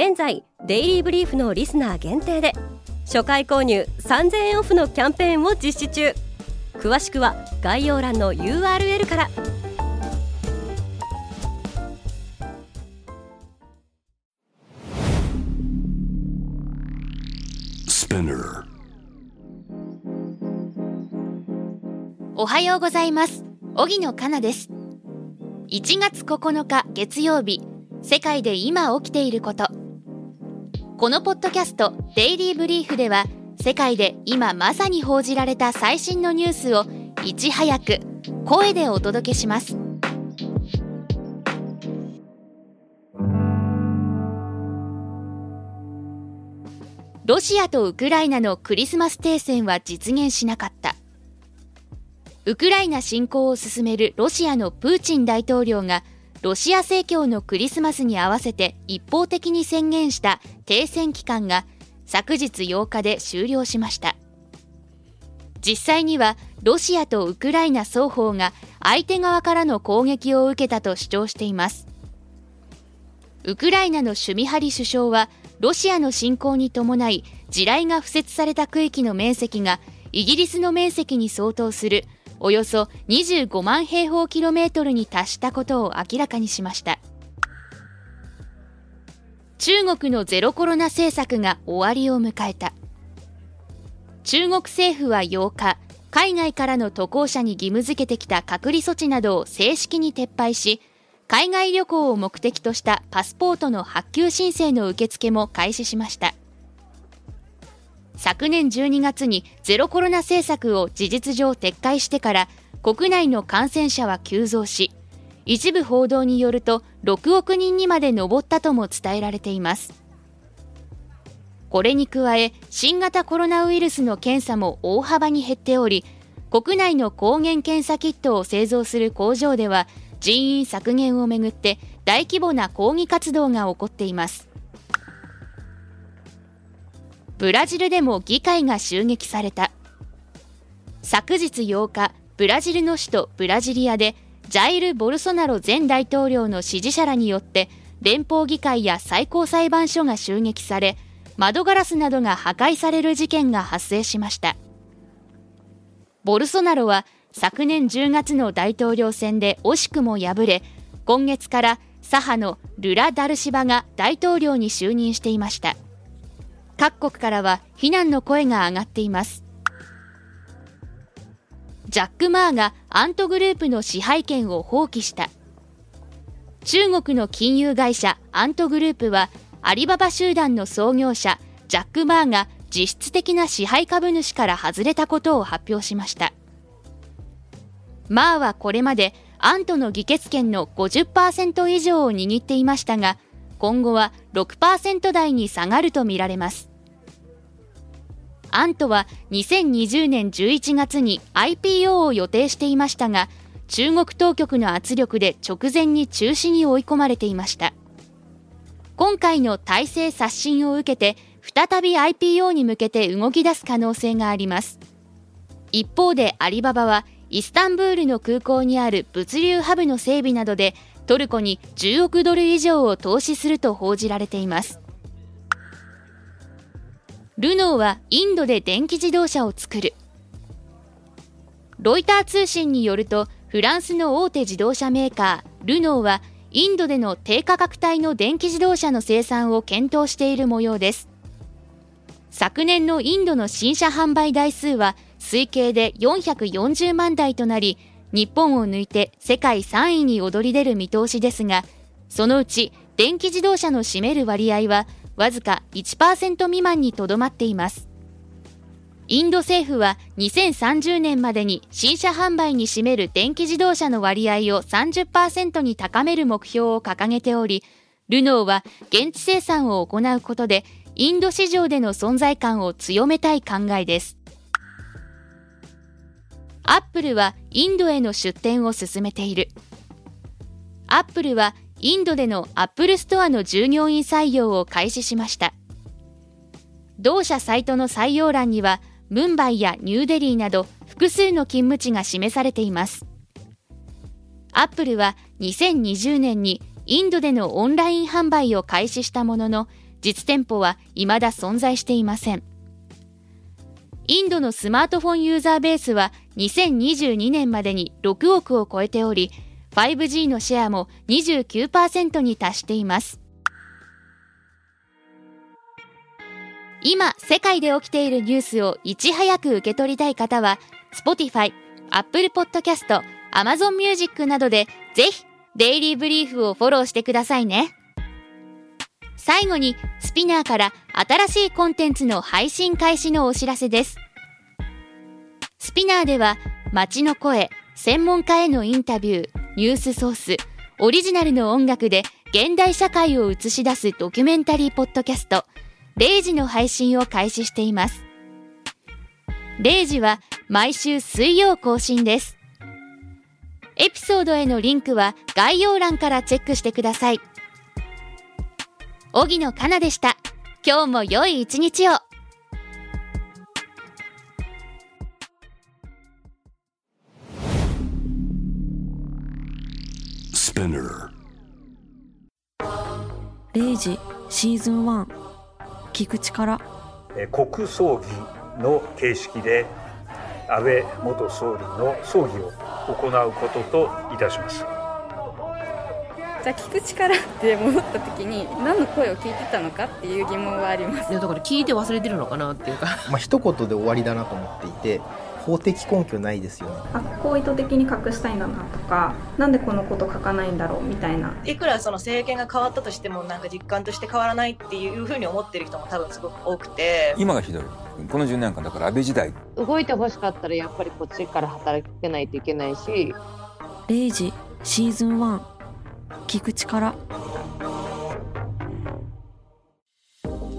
現在デイリーブリーフのリスナー限定で初回購入3000円オフのキャンペーンを実施中。詳しくは概要欄の URL から。おはようございます。荻野かなです。1月9日月曜日世界で今起きていることこのポッドキャスト「デイリー・ブリーフ」では世界で今まさに報じられた最新のニュースをいち早く声でお届けします。ロシアとウクライナのクリスマス停戦は実現しなかった。ウクライナ侵攻を進めるロシアのプーチン大統領がロシア正教のクリスマスに合わせて一方的に宣言した停戦期間が昨日8日で終了しました。実際にはロシアとウクライナ双方が相手側からの攻撃を受けたと主張しています。ウクライナのシュミハリ首相はロシアの侵攻に伴い地雷が敷設された区域の面積がイギリスの面積に相当するおよそ25万平方キロメートルに達したことを明らかにしました。中国のゼロコロナ政策が終わりを迎えた。中国政府は8日海外からの渡航者に義務付けてきた隔離措置などを正式に撤廃し海外旅行を目的としたパスポートの発給申請の受付も開始しました。昨年12月にゼロコロナ政策を事実上撤回してから国内の感染者は急増し一部報道によると6億人にまで上ったとも伝えられています。これに加え新型コロナウイルスの検査も大幅に減っており国内の抗原検査キットを製造する工場では人員削減をめぐって大規模な抗議活動が起こっています。ブラジルでも議会が襲撃された。昨日8日ブラジルの首都ブラジリアでジャイル・ボルソナロ前大統領の支持者らによって連邦議会や最高裁判所が襲撃され窓ガラスなどが破壊される事件が発生しました。ボルソナロは昨年10月の大統領選で惜しくも敗れ今月から左派のルラ・ダルシバが大統領に就任していました。各国からは非難の声が上がっています。ジャック・マーがアントグループの支配権を放棄した。中国の金融会社アントグループはアリババ集団の創業者ジャック・マーが実質的な支配株主から外れたことを発表しました。マーはこれまでアントの議決権の50%以上を握っていましたが今後は6%台に下がるとみられます。アントは2020年11月に IPO を予定していましたが中国当局の圧力で直前に中止に追い込まれていました。今回の体制刷新を受けて再び IPO に向けて動き出す可能性があります。一方でアリババはイスタンブールの空港にある物流ハブの整備などでトルコに10億ドル以上を投資すると報じられています。ルノーはインドで電気自動車を作る。ロイター通信によるとフランスの大手自動車メーカールノーはインドでの低価格帯の電気自動車の生産を検討している模様です。昨年のインドの新車販売台数は推計で440万台となり日本を抜いて世界3位に躍り出る見通しですが、そのうち電気自動車の占める割合はわずか1%未満にとどまっています。インド政府は2030年までに新車販売に占める電気自動車の割合を30%に高める目標を掲げており、ルノーは現地生産を行うことでインド市場での存在感を強めたい考えですアップルはインドへの出店を進めている。アップルはインドでのアップルストアの従業員採用を開始しました。同社サイトの採用欄にはムンバイやニューデリーなど複数の勤務地が示されています。アップルは2020年にインドでのオンライン販売を開始したものの実店舗は未だ存在していません。インドのスマートフォンユーザーベースは2022年までに6億を超えており 5G のシェアも29%に達しています。今世界で起きているニュースをいち早く受け取りたい方は Spotify、Apple Podcast、Amazon Music などでぜひデイリーブリーフをフォローしてくださいね。最後に SPINEARから新しいコンテンツの配信開始のお知らせです。 SPINEARでは街の声専門家へのインタビューニュースソースオリジナルの音楽で現代社会を映し出すドキュメンタリーポッドキャスト0時の配信を開始しています。0時は毎週水曜更新です。エピソードへのリンクは概要欄からチェックしてください。荻野かなでした。今日も良い一日を。0時シーズン1聞く力国葬儀の形式で安倍元総理の葬儀を行うことといたしますじゃあ聞く力って戻った時に何の声を聞いてたのかっていう疑問はあります。いやだから聞いて忘れてるのかなっていうか。まあ一言で終わりだなと思っていて法的根拠ないですよね。あここを意図的に隠したいんだなとかなんでこのこと書かないんだろうみたいな。いくらその政権が変わったとしてもなんか実感として変わらないっていうふうに思ってる人も多分すごく多くて。今がひどい。この10年間だから安倍時代動いてほしかったらやっぱりこっちから働けないといけないし。0時シーズン1聞く力。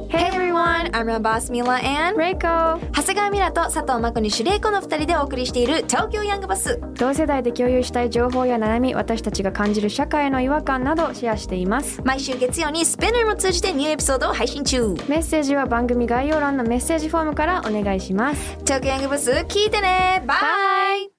Hey everyone, I'm your boss Mila and Reiko 長谷川ミラと佐藤真子にシュレイコの2人でお送りしている東京ヤングバス。同世代で共有したい情報や悩み私たちが感じる社会への違和感などシェアしています。毎週月曜にスペナーも通じてニューエピソードを配信中。メッセージは番組概要欄のメッセージフォームからお願いします。東京ヤングバス聞いてね。バイ